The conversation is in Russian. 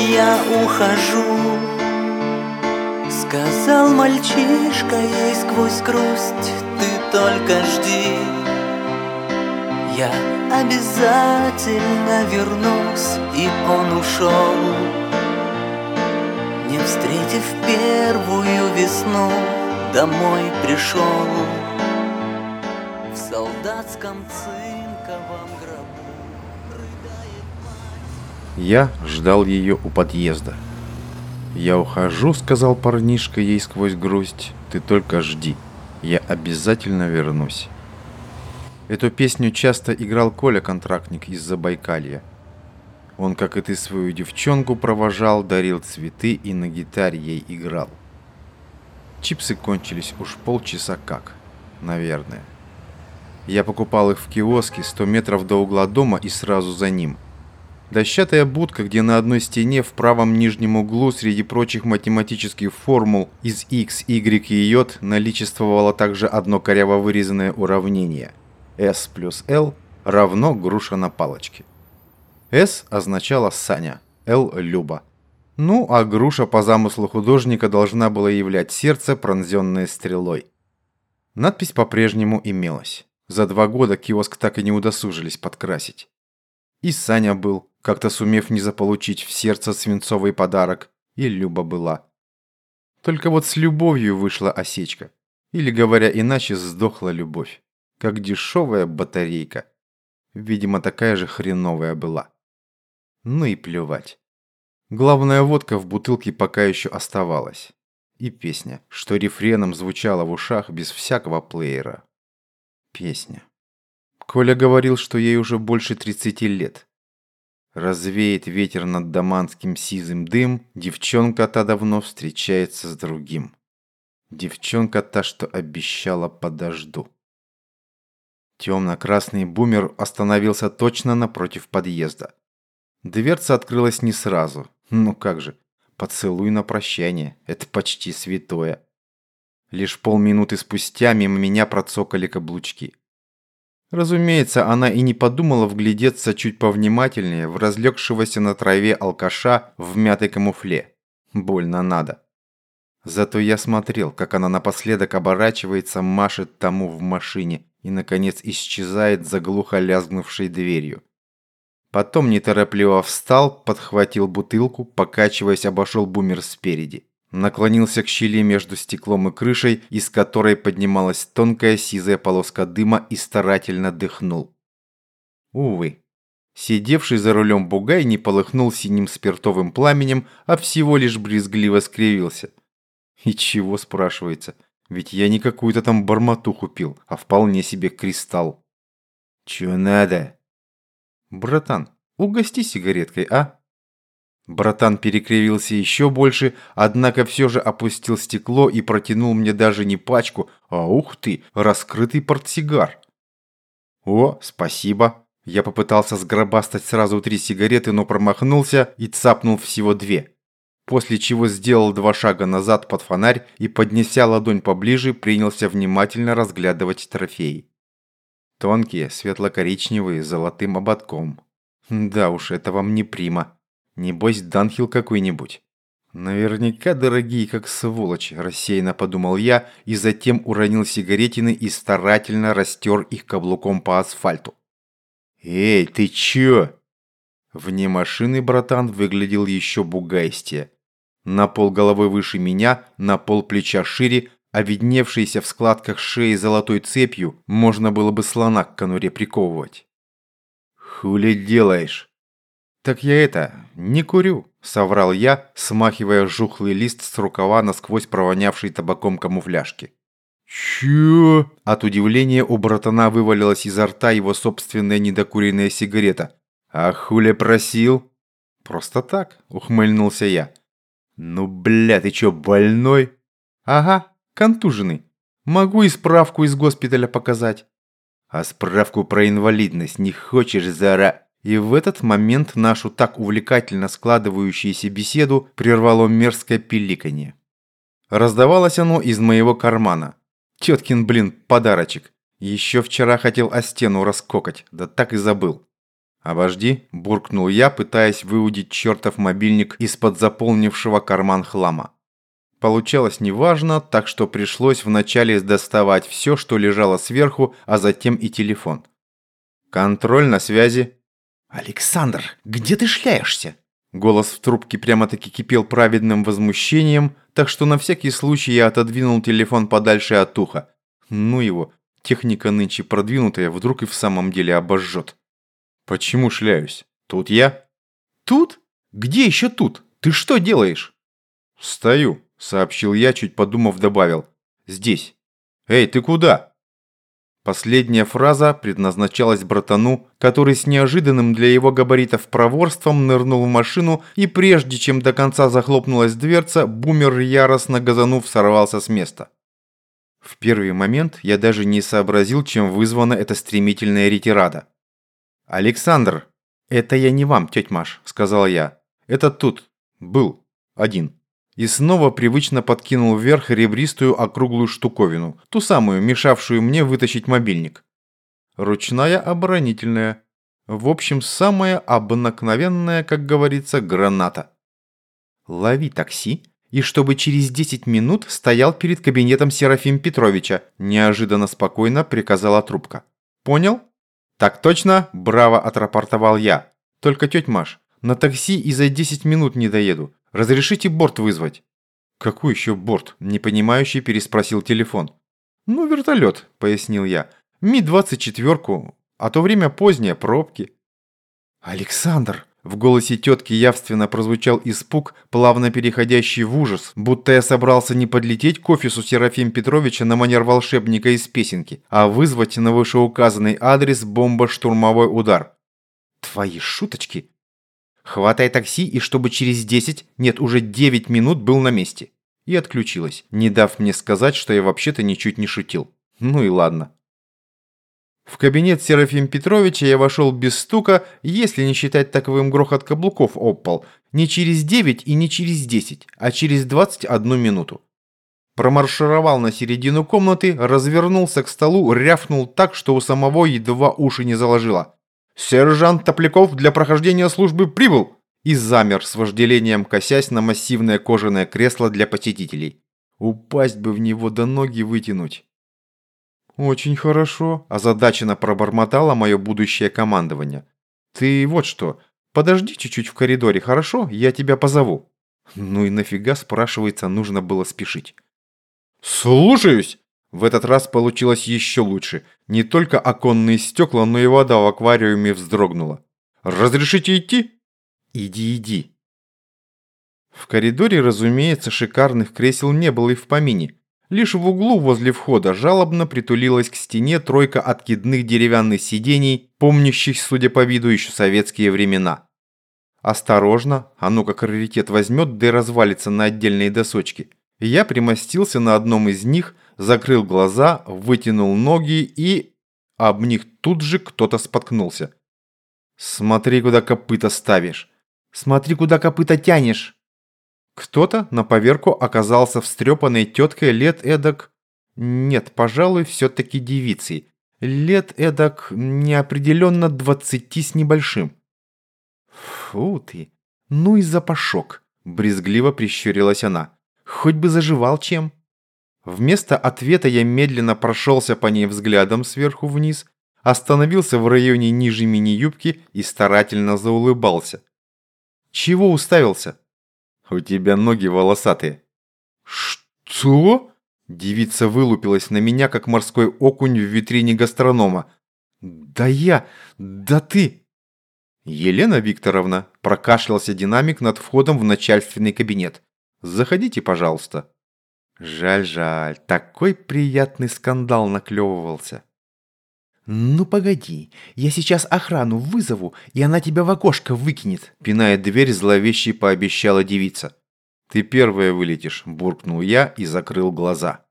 я ухожу. Сказал мальчишка ей сквозь грусть Ты только жди Я обязательно вернусь И он ушел Не встретив первую весну Домой пришел В солдатском цинковом Я ждал ее у подъезда. «Я ухожу», — сказал парнишка ей сквозь грусть. «Ты только жди. Я обязательно вернусь». Эту песню часто играл Коля Контрактник из Забайкалья. Он, как и ты, свою девчонку провожал, дарил цветы и на гитаре ей играл. Чипсы кончились уж полчаса как, наверное. Я покупал их в киоске 100 метров до угла дома и сразу за ним – Дощатая будка, где на одной стене в правом нижнем углу среди прочих математических формул из x, y и j наличествовало также одно коряво вырезанное уравнение. s плюс l равно груша на палочке. S означало Саня, L – Люба. Ну, а груша по замыслу художника должна была являть сердце, пронзенное стрелой. Надпись по-прежнему имелась. За два года киоск так и не удосужились подкрасить. И Саня был, как-то сумев не заполучить в сердце свинцовый подарок, и Люба была. Только вот с любовью вышла осечка. Или, говоря иначе, сдохла любовь. Как дешевая батарейка. Видимо, такая же хреновая была. Ну и плевать. Главная водка в бутылке пока еще оставалась. И песня, что рефреном звучала в ушах без всякого плеера. Песня. Коля говорил, что ей уже больше 30 лет. Развеет ветер над Даманским сизым дым, девчонка та давно встречается с другим. Девчонка та, что обещала подожду. Темно-красный бумер остановился точно напротив подъезда. Дверца открылась не сразу. Ну как же, поцелуй на прощание, это почти святое. Лишь полминуты спустя мимо меня процокали каблучки. Разумеется, она и не подумала вглядеться чуть повнимательнее в разлегшегося на траве алкаша в мятой камуфле. Больно надо. Зато я смотрел, как она напоследок оборачивается, машет тому в машине и, наконец, исчезает за глухо лязгнувшей дверью. Потом неторопливо встал, подхватил бутылку, покачиваясь, обошел бумер спереди. Наклонился к щели между стеклом и крышей, из которой поднималась тонкая сизая полоска дыма и старательно дыхнул. Увы. Сидевший за рулем бугай не полыхнул синим спиртовым пламенем, а всего лишь брезгливо скривился. И чего, спрашивается? Ведь я не какую-то там барматуху пил, а вполне себе кристалл. Чё надо? Братан, угости сигареткой, а? Братан перекривился еще больше, однако все же опустил стекло и протянул мне даже не пачку, а ух ты, раскрытый портсигар. О, спасибо. Я попытался сгробастать сразу три сигареты, но промахнулся и цапнул всего две. После чего сделал два шага назад под фонарь и, поднеся ладонь поближе, принялся внимательно разглядывать трофеи. Тонкие, светло-коричневые, с золотым ободком. Да уж, это вам не прима. Небось, Данхил какой-нибудь. Наверняка дорогие, как сволочь, рассеянно подумал я и затем уронил сигаретины и старательно растер их каблуком по асфальту. «Эй, ты чё?» Вне машины братан выглядел еще бугайстее. На пол головы выше меня, на пол плеча шире, а видневшийся в складках шеи золотой цепью можно было бы слона к конуре приковывать. «Хули делаешь?» «Так я это, не курю», – соврал я, смахивая жухлый лист с рукава насквозь провонявший табаком камуфляжки. «Чё?» От удивления у братана вывалилась изо рта его собственная недокуренная сигарета. «А хуля просил?» «Просто так», – ухмыльнулся я. «Ну, бля, ты чё, больной?» «Ага, контуженный. Могу и справку из госпиталя показать». «А справку про инвалидность не хочешь, зара...» И в этот момент нашу так увлекательно складывающуюся беседу прервало мерзкое пиликанье. Раздавалось оно из моего кармана. Теткин, блин, подарочек. Еще вчера хотел о стену раскокать, да так и забыл. «Обожди», – буркнул я, пытаясь выудить чертов мобильник из-под заполнившего карман хлама. Получалось неважно, так что пришлось вначале доставать все, что лежало сверху, а затем и телефон. «Контроль на связи». «Александр, где ты шляешься?» Голос в трубке прямо-таки кипел праведным возмущением, так что на всякий случай я отодвинул телефон подальше от уха. Ну его, техника нынче продвинутая, вдруг и в самом деле обожжет. Почему шляюсь? Тут я? Тут? Где еще тут? Ты что делаешь? Стою, сообщил я, чуть подумав, добавил. Здесь. Эй, ты куда? Последняя фраза предназначалась братану, который с неожиданным для его габаритов проворством нырнул в машину, и прежде чем до конца захлопнулась дверца, бумер, яростно газанув, сорвался с места. В первый момент я даже не сообразил, чем вызвана эта стремительная ретирада. «Александр, это я не вам, тетя Маш», – сказал я. «Это тут. Был. Один». И снова привычно подкинул вверх ребристую округлую штуковину, ту самую, мешавшую мне вытащить мобильник. Ручная оборонительная. В общем, самая обыкновенная, как говорится, граната. «Лови такси», и чтобы через 10 минут стоял перед кабинетом Серафим Петровича, неожиданно спокойно приказала трубка. «Понял?» «Так точно!» – браво отрапортовал я. «Только, тетя Маш, на такси и за 10 минут не доеду. Разрешите борт вызвать?» «Какой еще борт?» – непонимающий переспросил телефон. «Ну, вертолет», – пояснил я. «Ми-24, а то время позднее, пробки». «Александр!» В голосе тетки явственно прозвучал испуг, плавно переходящий в ужас, будто я собрался не подлететь к офису Серафим Петровича на манер волшебника из песенки, а вызвать на вышеуказанный адрес бомбо-штурмовой удар. Твои шуточки? Хватай такси, и чтобы через 10, нет, уже 9 минут был на месте. И отключилась, не дав мне сказать, что я вообще-то ничуть не шутил. Ну и ладно. В кабинет Серафим Петровича я вошел без стука, если не считать таковым грохот каблуков об не через 9 и не через 10, а через 21 минуту. Промаршировал на середину комнаты, развернулся к столу, рявкнул так, что у самого едва уши не заложило. «Сержант Топляков для прохождения службы прибыл!» и замер с вожделением, косясь на массивное кожаное кресло для посетителей. Упасть бы в него до ноги вытянуть. «Очень хорошо», – озадаченно пробормотало мое будущее командование. «Ты вот что, подожди чуть-чуть в коридоре, хорошо? Я тебя позову». Ну и нафига, спрашивается, нужно было спешить. «Слушаюсь!» В этот раз получилось еще лучше. Не только оконные стекла, но и вода в аквариуме вздрогнула. «Разрешите идти?» «Иди, иди». В коридоре, разумеется, шикарных кресел не было и в помине. Лишь в углу возле входа жалобно притулилась к стене тройка откидных деревянных сидений, помнящих, судя по виду, еще советские времена. Осторожно, а ну как раритет возьмет, да и развалится на отдельные досочки. Я примостился на одном из них, закрыл глаза, вытянул ноги и... Об них тут же кто-то споткнулся. «Смотри, куда копыта ставишь! Смотри, куда копыта тянешь!» Кто-то на поверку оказался встрепанной теткой лет эдак... Нет, пожалуй, все-таки девицей. Лет эдак неопределенно двадцати с небольшим. Фу ты, ну и запашок, брезгливо прищурилась она. Хоть бы заживал чем. Вместо ответа я медленно прошелся по ней взглядом сверху вниз, остановился в районе ниже мини-юбки и старательно заулыбался. Чего уставился? У тебя ноги волосатые». «Что?» Девица вылупилась на меня, как морской окунь в витрине гастронома. «Да я! Да ты!» «Елена Викторовна», – прокашлялся динамик над входом в начальственный кабинет. «Заходите, пожалуйста». Жаль, жаль, такой приятный скандал наклевывался. «Ну погоди, я сейчас охрану вызову, и она тебя в окошко выкинет», пиная дверь зловещей пообещала девица. «Ты первая вылетишь», – буркнул я и закрыл глаза.